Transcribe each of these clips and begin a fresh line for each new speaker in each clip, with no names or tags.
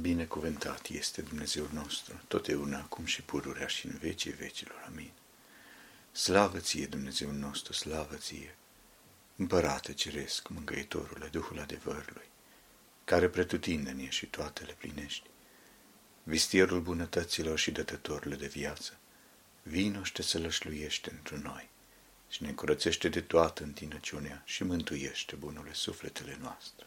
Binecuvântat este Dumnezeul nostru, totdeauna, acum și pururea și în vecii vecilor. Amin. Slavă ție, Dumnezeul nostru, slavă ție, Împărate Ceresc, Mângăitorule, Duhul adevărului, care pretutindeni și toate le plinești, vistierul bunătăților și dătătorile de viață, vino și te sălășluiește într noi și ne curățește de toată întinăciunea și mântuiește bunule sufletele noastre.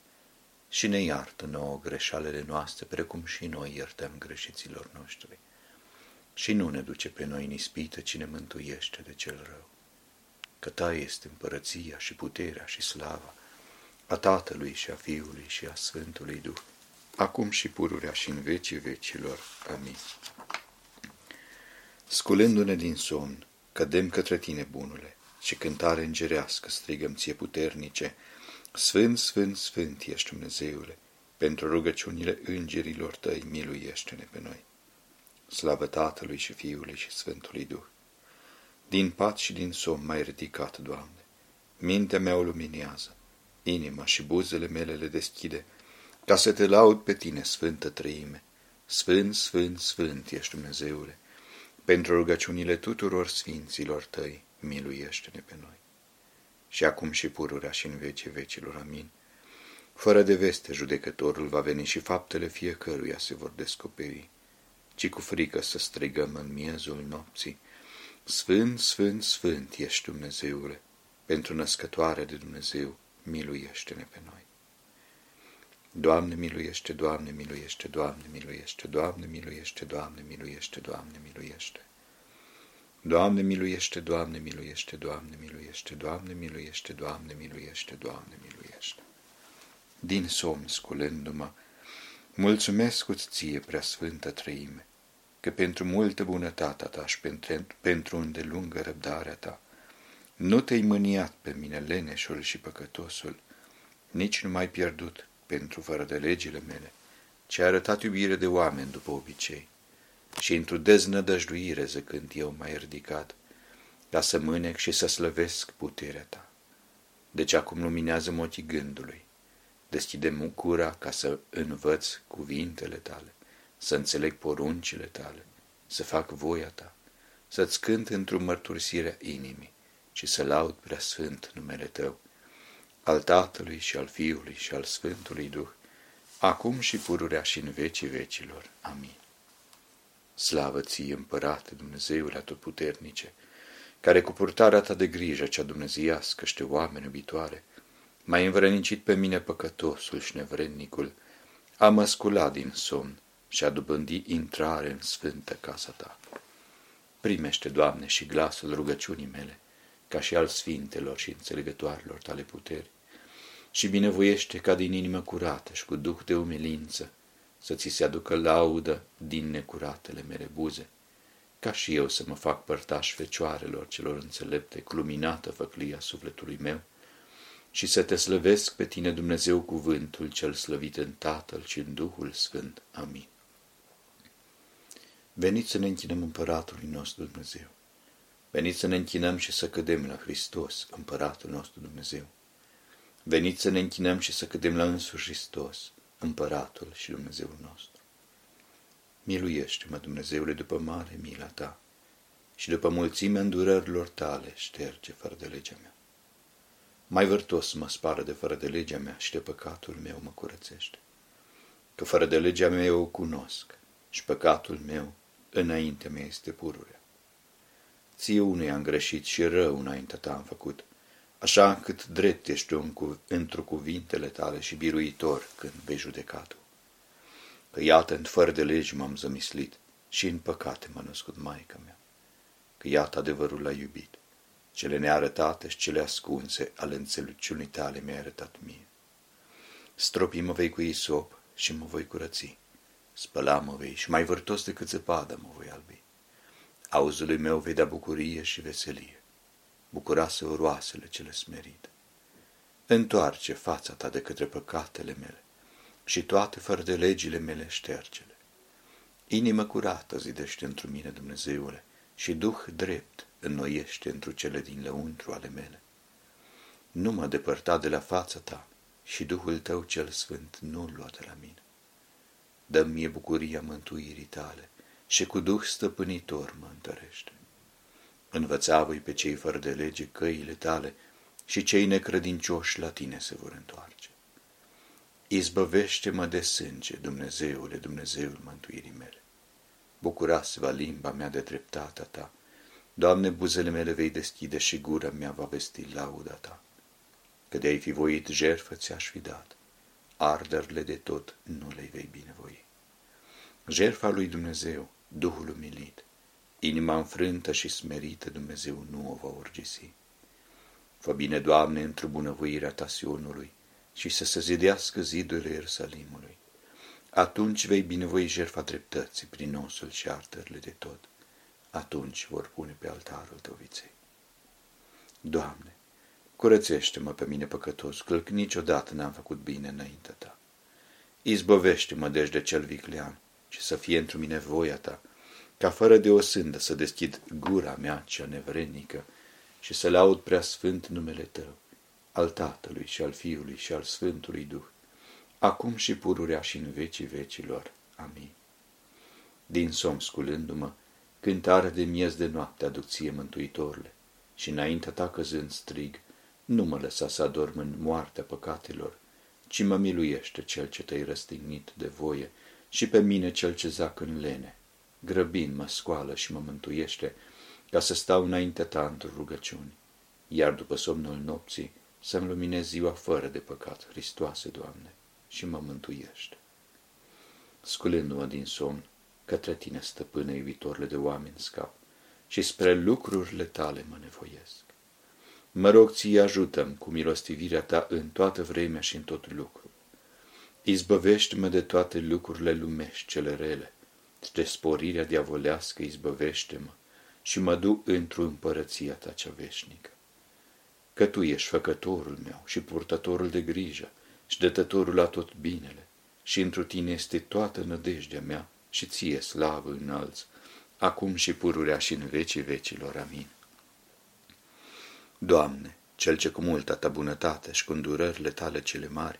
și ne iartă nouă greșalele noastre, precum și noi iertăm greșiților noștri. Și nu ne duce pe noi în ispită, ci ne mântuiește de cel rău. Că Ta este împărăția și puterea și slava a Tatălui și a Fiului și a Sfântului Duh, acum și pururea și în vecii vecilor. Amin. Sculându-ne din somn, cădem către Tine, bunule, și cântare îngerească strigăm Ție puternice, Sfânt, Sfânt, Sfânt ești Dumnezeule, pentru rugăciunile îngerilor Tăi miluiește-ne pe noi. Slavă Tatălui și Fiului și Sfântului Duh. Din pat și din somn mai ridicat, Doamne. Mintea mea o luminează, inima și buzele mele le deschide, ca să te laud pe Tine, Sfântă Trăime. Sfânt, Sfânt, Sfânt ești Dumnezeule, pentru rugăciunile tuturor sfinților Tăi miluiește-ne pe noi și acum și pururea și în vecii vecilor. Amin. Fără de veste judecătorul va veni și faptele fiecăruia se vor descoperi, ci cu frică să strigăm în miezul nopții, Sfânt, Sfânt, Sfânt ești Dumnezeule, pentru născătoare de Dumnezeu, miluiește-ne pe noi. Doamne miluiește, Doamne miluiește, Doamne miluiește, Doamne miluiește, Doamne miluiește, Doamne miluiește. Doamne miluiește, Doamne miluiește, Doamne miluiește, Doamne miluiește, Doamne miluiește, Doamne miluiește. Din somn sculându-mă, mulțumesc-ți ție, preasfântă trăime, că pentru multă bunătatea ta și pentru, pentru îndelungă răbdarea ta, nu te-ai mâniat pe mine leneșul și păcătosul, nici nu m-ai pierdut pentru fără de legile mele, ci ai arătat iubire de oameni după obicei și într-o deznădăjduire zăcând eu mai ridicat, ca să mânec și să slăvesc puterea ta. Deci acum luminează ochii gândului, deschide cura ca să învăț cuvintele tale, să înțeleg poruncile tale, să fac voia ta, să-ți cânt într-o mărturisire inimii și să laud prea sfânt numele tău, al Tatălui și al Fiului și al Sfântului Duh, acum și pururea și în vecii vecilor. Amin. Slavă ție, împărate, Dumnezeule atotputernice, care cu purtarea ta de grijă cea dumnezeiască și oameni iubitoare, m-ai învrănicit pe mine păcătosul și nevrednicul, a mă scula din somn și a dobândi intrare în sfântă casa ta. Primește, Doamne, și glasul rugăciunii mele, ca și al sfintelor și înțelegătoarelor tale puteri, și binevoiește ca din inimă curată și cu duh de umilință, să ți se aducă laudă din necuratele mele buze, ca și eu să mă fac părtaș fecioarelor celor înțelepte cu luminată făclia sufletului meu, și să te slăvesc pe tine, Dumnezeu, cuvântul cel slăvit în Tatăl și în Duhul Sfânt. Amin. Veniți să ne închinăm împăratului nostru Dumnezeu. Veniți să ne închinăm și să cădem la Hristos, împăratul nostru Dumnezeu. Veniți să ne închinăm și să cădem la însuși Hristos, împăratul și Dumnezeul nostru. Miluiește-mă, Dumnezeule, după mare mila ta și după mulțimea îndurărilor tale șterge fără de legea mea. Mai vârtos mă spară de fără de legea mea și de păcatul meu mă curățește. că fără de legea mea eu o cunosc și păcatul meu înainte mea este pururea. Ție unui am greșit și rău înaintea ta am făcut, așa încât drept ești un cu, într cuvintele tale și biruitor când vei judecatul. Că iată, în fără de legi m-am zămislit și în păcate m-a născut Maica mea. Că iată adevărul l-a iubit, cele nearătate și cele ascunse ale înțelepciunii tale mi-ai arătat mie. Stropii mă vei cu isop și mă voi curăți. Spăla mă vei și mai vârtos decât zăpadă mă voi albi. Auzului meu vei da bucurie și veselie. Bucurase oroasele cele smerite. Întoarce fața ta de către păcatele mele și toate fără de legile mele ștergele. Inimă curată zidește într mine, Dumnezeule, și Duh drept înnoiește întru cele din lăuntru ale mele. Nu mă depărta de la fața ta și Duhul tău cel sfânt nu-l lua de la mine. Dă mie bucuria mântuirii tale și cu Duh stăpânitor mă întărește. Învăța-voi pe cei fără de lege căile tale și cei necredincioși la tine se vor întoarce. Izbăvește-mă de sânge, Dumnezeule, Dumnezeul mântuirii mele. Bucurați-vă limba mea de dreptatea ta. Doamne, buzele mele vei deschide și gura mea va vesti lauda ta. Că de-ai fi voit jertfă ți-aș fi dat. Arderile de tot nu le vei binevoi. Jertfa lui Dumnezeu, Duhul umilit, inima înfrântă și smerită Dumnezeu nu o va urgisi. Fă bine, Doamne, într-o bunăvoirea ta Sionului și să se zidească zidurile Ierusalimului. Atunci vei binevoi jertfa dreptății prin osul și artările de tot. Atunci vor pune pe altarul tău viței. Doamne, curățește-mă pe mine păcătos, că niciodată n-am făcut bine înaintea ta. Izbăvește-mă deci de cel viclean și să fie într mine voia ta, ca fără de o sândă să deschid gura mea cea nevrenică și să laud prea sfânt numele tău, al Tatălui și al Fiului și al Sfântului Duh, acum și pururea și în vecii vecilor. Amin. Din somn sculându-mă, cântare de miez de noapte aduc ție, Mântuitorule, și înaintea ta căzând strig, nu mă lăsa să adorm în moartea păcatelor, ci mă miluiește cel ce te-ai răstignit de voie și pe mine cel ce zac în lene. Grăbind mă scoală și mă mântuiește, ca să stau înaintea ta într rugăciuni, iar după somnul nopții să-mi luminez ziua fără de păcat, Hristoase, Doamne, și mă mântuiește. Sculându-mă din somn, către tine, stăpâne iubitorile de oameni scap, și spre lucrurile tale mă nevoiesc. Mă rog, ție ajută cu milostivirea ta în toată vremea și în tot lucru. Izbăvește-mă de toate lucrurile lumești cele rele, de sporirea diavolească izbăvește-mă și mă du într-o împărăția ta cea veșnică. Că tu ești făcătorul meu și purtătorul de grijă și dătătorul la tot binele și într tine este toată nădejdea mea și ție slavă înalți, acum și pururea și în vecii vecilor. Amin. Doamne, cel ce cu multă ta bunătate și cu îndurările tale cele mari,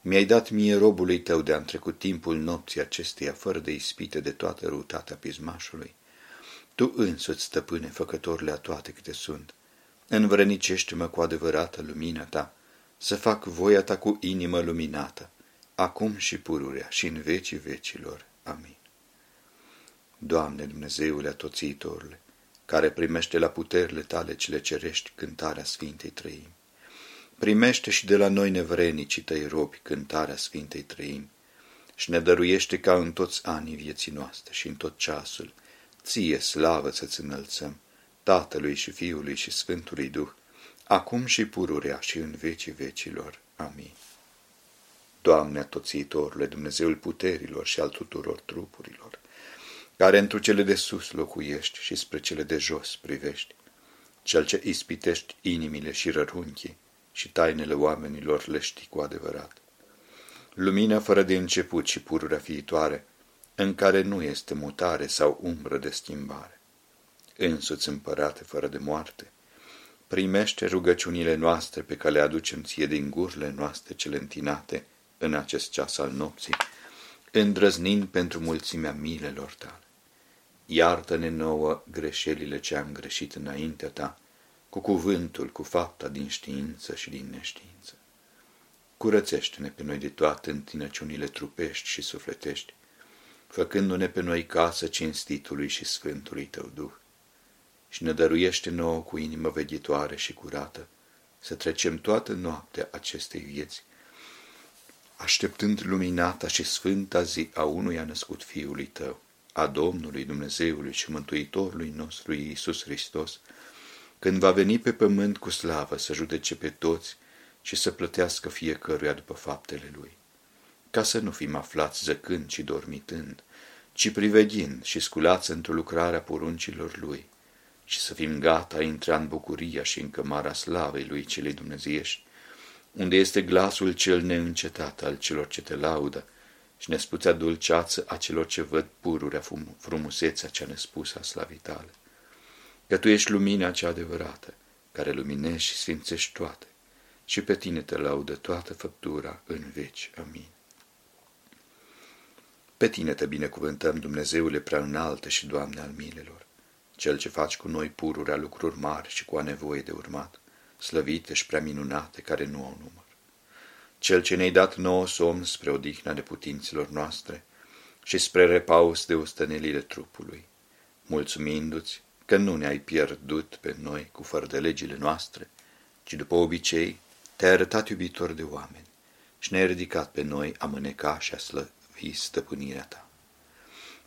mi-ai dat mie robului tău de a trecut timpul nopții acesteia fără de ispite de toată răutatea pismașului. Tu însuți, stăpâne, făcătorile a toate câte sunt, învrănicește-mă cu adevărată lumina ta, să fac voia ta cu inimă luminată, acum și pururea și în vecii vecilor. Amin. Doamne Dumnezeule atoțitorule, care primește la puterile tale cele cerești cântarea Sfintei Trăimi, primește și de la noi nevrenicii tăi robi cântarea Sfintei Trăimi și ne dăruiește ca în toți anii vieții noastre și în tot ceasul, ție slavă să-ți înălțăm, Tatălui și Fiului și Sfântului Duh, acum și pururea și în vecii vecilor. Amin. Doamne atoțitorule, Dumnezeul puterilor și al tuturor trupurilor, care întru cele de sus locuiești și spre cele de jos privești, cel ce ispitești inimile și rărunchii și tainele oamenilor le știi cu adevărat. Lumina fără de început și pururea viitoare, în care nu este mutare sau umbră de schimbare. Însuți împărate fără de moarte, primește rugăciunile noastre pe care le aducem ție din gurile noastre cele întinate în acest ceas al nopții, îndrăznind pentru mulțimea milelor tale. Iartă-ne nouă greșelile ce am greșit înaintea ta, cu cuvântul, cu fapta din știință și din neștiință. curățește-ne pe noi de toate întinăciunile trupești și sufletești, făcându-ne pe noi casă cinstitului și sfântului tău Duh, și ne dăruiește nouă cu inimă veghitoare și curată, să trecem toată noaptea acestei vieți, așteptând luminata și sfânta zi a unuia născut Fiului tău, a Domnului Dumnezeului și Mântuitorului nostru Iisus Hristos, când va veni pe pământ cu slavă să judece pe toți și să plătească fiecăruia după faptele lui, ca să nu fim aflați zăcând și dormitând, ci priveghind și sculați într-o lucrare a poruncilor lui, și să fim gata a intra în bucuria și în cămara slavei lui celei dumnezeiești, unde este glasul cel neîncetat al celor ce te laudă și nespuțea dulceață a celor ce văd pururea frumusețea cea nespusă a slavii tale. Că tu ești lumina cea adevărată, care luminești și sfințești toate, și pe tine te laudă toată făptura în veci. Amin. Pe tine te binecuvântăm, Dumnezeule prea înalte și Doamne al milelor, Cel ce faci cu noi pururea lucruri mari și cu a nevoie de urmat, slăvite și prea minunate, care nu au număr. Cel ce ne-ai dat nouă somn spre odihna de putinților noastre și spre repaus de ostănelile trupului, mulțumindu-ți că nu ne-ai pierdut pe noi cu fără de legile noastre, ci după obicei te-ai arătat iubitor de oameni și ne-ai ridicat pe noi a mâneca și a slăvi stăpânirea ta.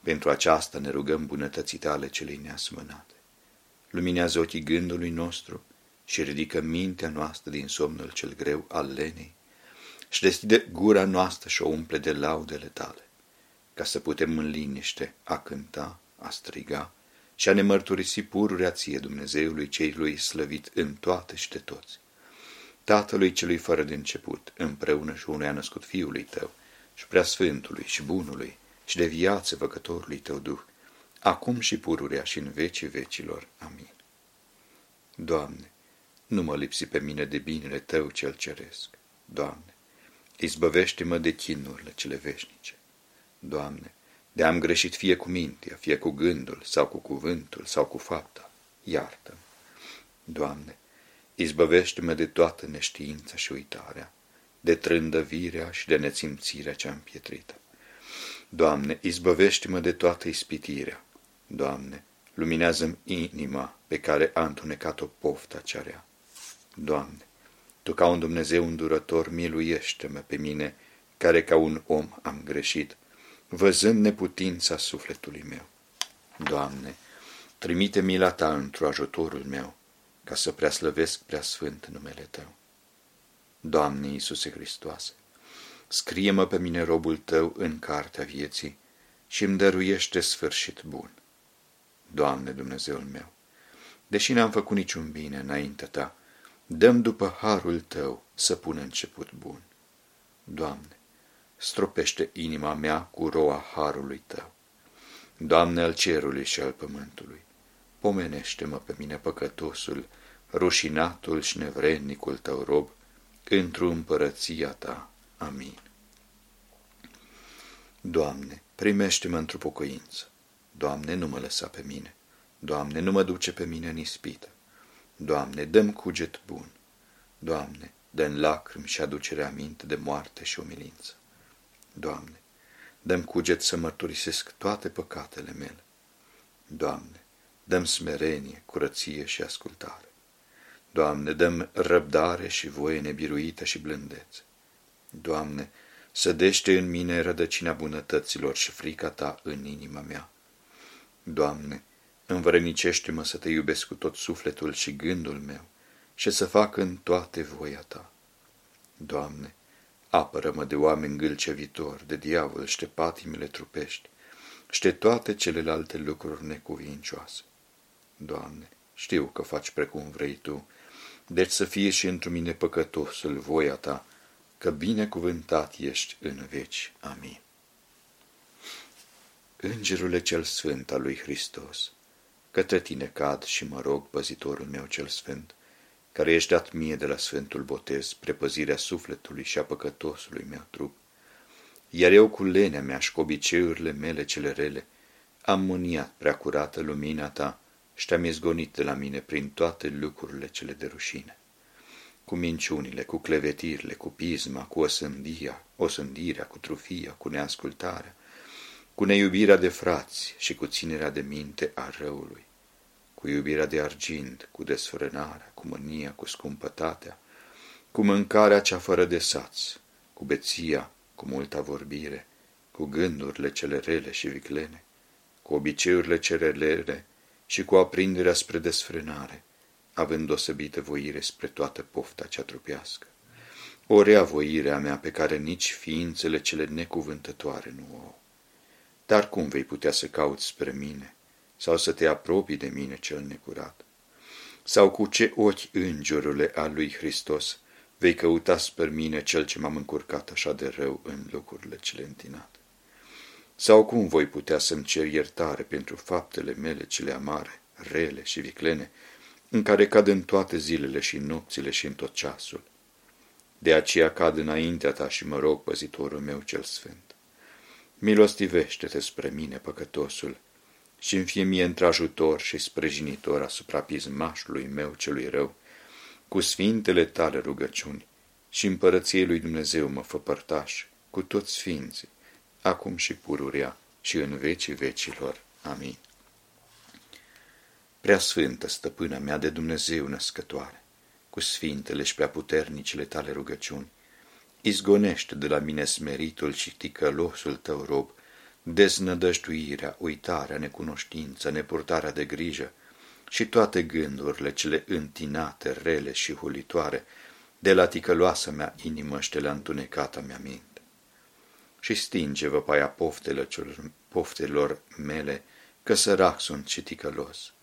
Pentru aceasta ne rugăm bunătății tale celei neasmânate. Luminează ochii gândului nostru și ridică mintea noastră din somnul cel greu al lenei și deschide gura noastră și o umple de laudele tale, ca să putem în liniște a cânta, a striga și a ne mărturisi pururea ție Dumnezeului lui slăvit în toate și de toți. Tatălui celui fără de început, împreună și unui a născut Fiului tău, și prea Sfântului și Bunului, și de viață văcătorului tău Duh, acum și pururea și în vecii vecilor. Amin. Doamne, nu mă lipsi pe mine de binele tău cel ceresc. Doamne, izbăvește-mă de chinurile cele veșnice. Doamne, de am greșit fie cu mintea, fie cu gândul, sau cu cuvântul, sau cu fapta, iartă-mi. Doamne, izbăvește-mă de toată neștiința și uitarea, de trândăvirea și de nețimțirea cea împietrită. Doamne, izbăvește-mă de toată ispitirea. Doamne, luminează-mi inima pe care a întunecat-o pofta cea rea. Doamne, Tu ca un Dumnezeu îndurător, miluiește-mă pe mine, care ca un om am greșit, văzând neputința sufletului meu. Doamne, trimite mila Ta într-o ajutorul meu, ca să preaslăvesc preasfânt numele Tău. Doamne Iisuse Hristoase, scrie-mă pe mine robul Tău în cartea vieții și îmi dăruiește sfârșit bun. Doamne Dumnezeul meu, deși n-am făcut niciun bine înaintea Ta, dăm după harul Tău să pun început bun. Doamne, stropește inima mea cu roa harului Tău. Doamne al cerului și al pământului, pomenește-mă pe mine păcătosul, rușinatul și nevrednicul Tău rob, într-o împărăția Ta. Amin. Doamne, primește-mă într-o pocăință. Doamne, nu mă lăsa pe mine. Doamne, nu mă duce pe mine în ispită. Doamne, dăm cuget bun. Doamne, dă-n lacrimi și aducere aminte de moarte și umilință. Doamne, dăm cuget să mărturisesc toate păcatele mele. Doamne, dăm smerenie, curăție și ascultare. Doamne, dăm răbdare și voie nebiruită și blândețe. Doamne, sădește în mine rădăcina bunătăților și frica Ta în inima mea. Doamne, învărănicește-mă să Te iubesc cu tot sufletul și gândul meu și să fac în toate voia Ta. Doamne, apără-mă de oameni gâlcevitori, de diavol și de patimile trupești și de toate celelalte lucruri necuvincioase. Doamne, știu că faci precum vrei Tu, deci să fie și într mine păcătosul voia Ta, că binecuvântat ești în veci. Amin. Îngerule cel sfânt al lui Hristos, către tine cad și mă rog, păzitorul meu cel sfânt, care ești dat mie de la Sfântul Botez, prepăzirea sufletului și a păcătosului meu trup, iar eu cu lenea mea și cu obiceiurile mele cele rele, am mâniat prea curată lumina ta și te-am izgonit de la mine prin toate lucrurile cele de rușine. cu minciunile, cu clevetirile, cu pisma, cu osândia, osândirea, cu trufia, cu neascultarea, cu neiubirea de frați și cu ținerea de minte a răului, cu iubirea de argint, cu desfrânarea, cu mânia, cu scumpătatea, cu mâncarea cea fără de saț, cu beția, cu multa vorbire, cu gândurile cele rele și viclene, cu obiceiurile cele rele și cu aprinderea spre desfrânare, având osăbită voire spre toată pofta cea trupească. O rea voirea mea pe care nici ființele cele necuvântătoare nu o au. Dar cum vei putea să cauți spre mine sau să te apropii de mine cel necurat? Sau cu ce ochi îngerule al lui Hristos vei căuta spre mine cel ce m-am încurcat așa de rău în locurile cele întinate? Sau cum voi putea să-mi cer iertare pentru faptele mele cele amare, rele și viclene, în care cad în toate zilele și nopțile și în tot ceasul? De aceea cad înaintea ta și mă rog, păzitorul meu cel sfânt. Milostivește-te spre mine, păcătosul, și îmi fie mie într-ajutor și sprijinitor asupra pismașului meu celui rău, cu sfintele tale rugăciuni și împărăției lui Dumnezeu mă fă părtaș cu toți sfinții, acum și pururea și în vecii vecilor. Amin. Prea sfântă stăpână mea de Dumnezeu născătoare, cu sfintele și prea puternicile tale rugăciuni, izgonește de la mine smeritul și ticălosul tău rob, deznădăjduirea, uitarea, necunoștința, nepurtarea de grijă și toate gândurile cele întinate, rele și hulitoare, de la ticăloasa mea inimă și de la întunecata mea minte și stinge văpaia poftelor, poftelor mele, că sărac sunt și ticălos,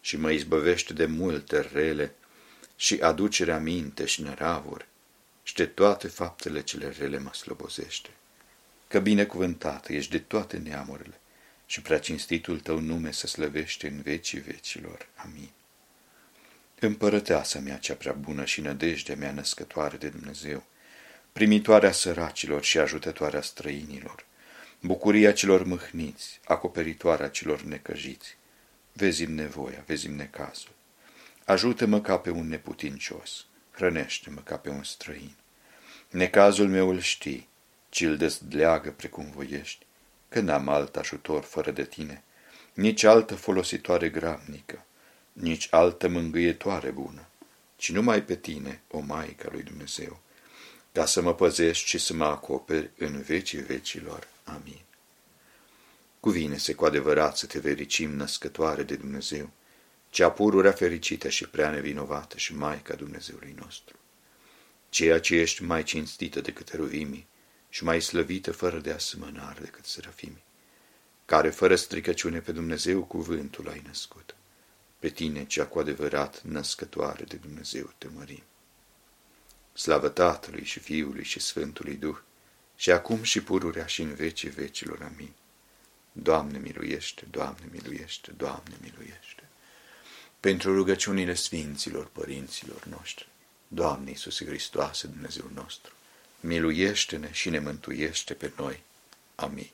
și mă izbăvește de multe rele și aducerea minte și neravuri, și de toate faptele cele rele mă slobozește. Că binecuvântată ești de toate neamurile și prea cinstitul tău nume să slăvește în vecii vecilor. Amin. Împărăteasa mea cea prea bună și nădejdea mea născătoare de Dumnezeu, primitoarea săracilor și ajutătoarea străinilor, bucuria celor mâhniți, acoperitoarea celor necăjiți. Vezi-mi nevoia, vezi-mi necazul. Ajută-mă ca pe un neputincios, hrănește-mă ca pe un străin. Necazul meu îl știi, ci-l dezdleagă precum voiești, că n-am alt ajutor fără de tine, nici altă folositoare gramnică, nici altă mângâietoare bună, ci numai pe tine, o Maică lui Dumnezeu, ca să mă păzești și să mă acoperi în vecii vecilor. Amin. Cuvine-se cu adevărat să te vericim născătoare de Dumnezeu, cea pururea fericită și prea nevinovată și Maica Dumnezeului nostru, ceea ce ești mai cinstită decât eruvimii și mai slăvită fără de asemănare decât serafimii, care fără stricăciune pe Dumnezeu cuvântul ai născut, pe tine cea cu adevărat născătoare de Dumnezeu te mărim. Slavă Tatălui și Fiului și Sfântului Duh, și acum și pururea și în vecii vecilor. Amin. Doamne miluiește, Doamne miluiește, Doamne miluiește. Pentru rugăciunile Sfinților Părinților noștri, Doamne Iisuse Hristoase, Dumnezeu nostru, miluiește-ne și ne mântuiește pe noi. Amin.